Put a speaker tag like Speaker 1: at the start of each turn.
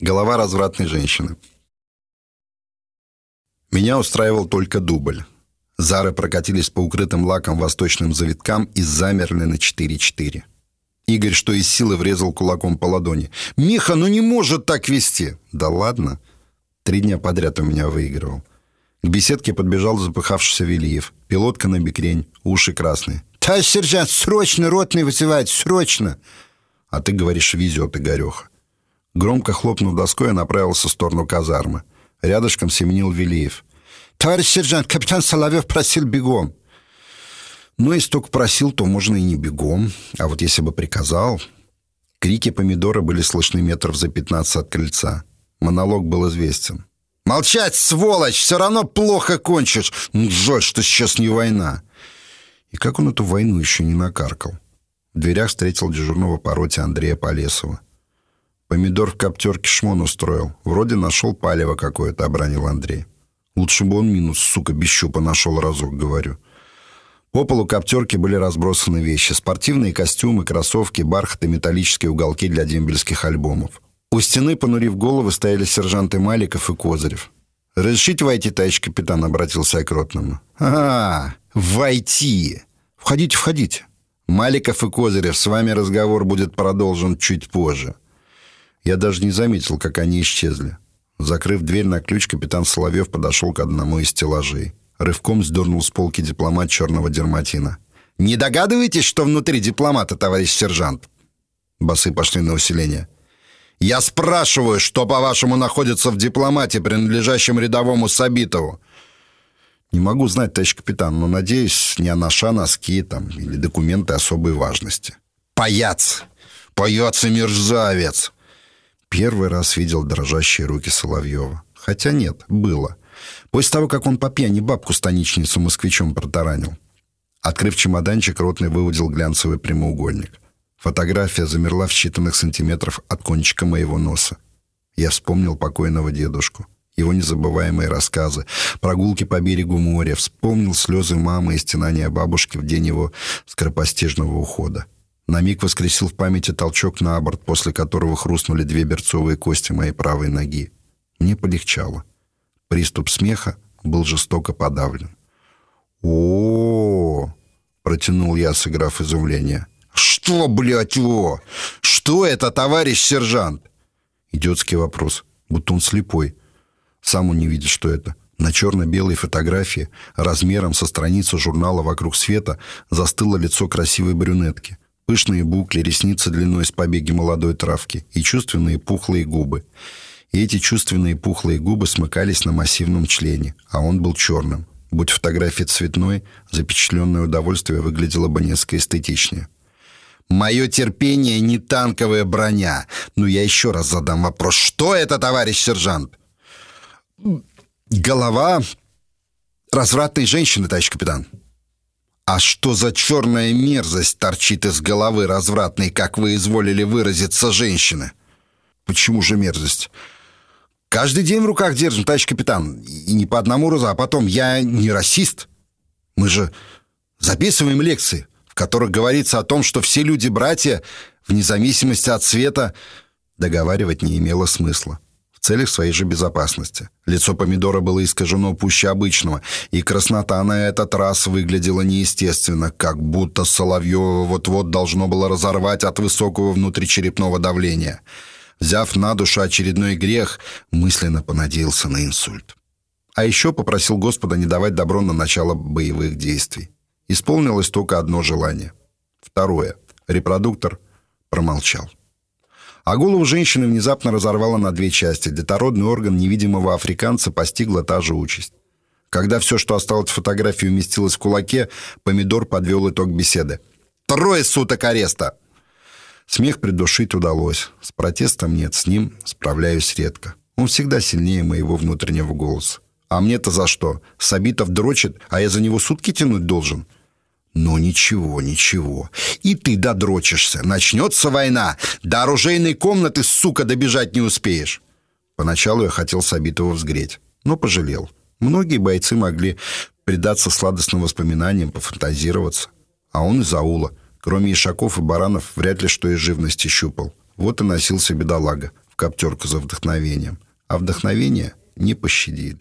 Speaker 1: Голова развратной женщины. Меня устраивал только дубль. Зары прокатились по укрытым лаком восточным завиткам и замерли на 4-4. Игорь, что из силы, врезал кулаком по ладони. «Миха, ну не может так вести!» «Да ладно!» Три дня подряд у меня выигрывал. К беседке подбежал запыхавшийся Велиев. Пилотка на бекрень, уши красные.
Speaker 2: «Товарищ сержант, срочно ротный вызывать, срочно!»
Speaker 1: А ты говоришь, везет Игореха. Громко хлопнув доской, я направился в сторону казармы. Рядышком семенил Велиев.
Speaker 2: «Товарищ сержант, капитан Соловьев просил бегом».
Speaker 1: Ну, если только просил, то можно и не бегом. А вот если бы приказал... Крики помидора были слышны метров за 15 от крыльца. Монолог был известен.
Speaker 2: «Молчать, сволочь! Все равно плохо кончишь! Жаль, что сейчас не война!»
Speaker 1: И как он эту войну еще не накаркал? В дверях встретил дежурного по роте Андрея Полесова. Помидор в коптерке шмон устроил. Вроде нашел палево какое-то, обронил Андрей. Лучше бы он минус, сука, без щупа нашел разок, говорю. По полу коптерки были разбросаны вещи. Спортивные костюмы, кроссовки, бархат и металлические уголки для дембельских альбомов. У стены, понурив головы, стояли сержанты Маликов и Козырев. «Разрешите войти, товарищ капитан?» — обратился я к Ротному.
Speaker 2: «А, войти! Входите, входите.
Speaker 1: Маликов и Козырев, с вами разговор будет продолжен чуть позже». Я даже не заметил, как они исчезли. Закрыв дверь на ключ, капитан Соловьев подошел к одному из стеллажей. Рывком сдернул с полки дипломат черного дерматина.
Speaker 2: «Не догадываетесь, что внутри дипломата, товарищ сержант?»
Speaker 1: Басы пошли на усиление.
Speaker 2: «Я спрашиваю, что, по-вашему, находится в дипломате, принадлежащем рядовому Сабитову?»
Speaker 1: «Не могу знать, товарищ капитан, но, надеюсь, не анаша, носки там или документы особой важности».
Speaker 2: «Паяц! Паяц и мерзавец!»
Speaker 1: Первый раз видел дрожащие руки Соловьева. Хотя нет, было. После того, как он по пьяни бабку-станичницу москвичом протаранил. Открыв чемоданчик, Ротный выудил глянцевый прямоугольник. Фотография замерла в считанных сантиметров от кончика моего носа. Я вспомнил покойного дедушку, его незабываемые рассказы, прогулки по берегу моря, вспомнил слезы мамы и стенания бабушки в день его скоропостижного ухода. На миг воскресил в памяти толчок на борт, после которого хрустнули две берцовые кости моей правой ноги. Мне полегчало. Приступ смеха был жестоко подавлен. о, -о, -о протянул я, сыграв изумление.
Speaker 2: «Что, блядь, во? Что это, товарищ сержант?»
Speaker 1: Идиотский вопрос, будто он слепой. Сам он не видит, что это. На черно-белой фотографии, размером со страницу журнала «Вокруг света», застыло лицо красивой брюнетки — Пышные букли, ресницы длиной с побеги молодой травки и чувственные пухлые губы. И эти чувственные пухлые губы смыкались на массивном члене, а он был черным. Будь фотография цветной, запечатленное удовольствие выглядело бы несколько эстетичнее.
Speaker 2: «Мое терпение не танковая броня. Но я еще раз задам вопрос. Что это, товарищ сержант?»
Speaker 1: «Голова развратной женщины, товарищ капитан».
Speaker 2: А что за черная мерзость торчит из головы развратной, как вы изволили выразиться, женщины?
Speaker 1: Почему же мерзость?
Speaker 2: Каждый день в руках держим, товарищ капитан. И не по одному разу, а потом я не расист. Мы же записываем лекции, в которых говорится о том, что все люди братья, вне зависимости от цвета, договаривать не имело смысла целях своей же безопасности. Лицо помидора было искажено пуще обычного, и краснота на этот раз выглядела неестественно, как будто Соловьева вот-вот должно было разорвать от высокого внутричерепного давления. Взяв на душу очередной грех, мысленно понадеялся на инсульт. А еще попросил Господа не давать добро на начало боевых действий. Исполнилось только одно желание. Второе. Репродуктор промолчал. А голову женщины внезапно разорвало на две части. Детородный орган невидимого африканца постигла та же участь. Когда все, что осталось в фотографии, уместилось в кулаке, помидор подвел итог беседы. «Трое суток ареста!» Смех придушить удалось. С протестом нет, с ним справляюсь редко. Он всегда сильнее моего внутреннего голоса. А мне-то за что? Сабитов дрочит, а я за него сутки тянуть должен?» Но ничего, ничего. И ты додрочишься. Начнется война. До оружейной комнаты, сука, добежать не успеешь. Поначалу я хотел Сабитова взгреть, но пожалел. Многие бойцы могли предаться сладостным воспоминаниям, пофантазироваться. А он из аула. Кроме ишаков и баранов, вряд ли что из живности щупал. Вот и носился бедолага. В
Speaker 1: коптерку за вдохновением, а вдохновение не пощадили.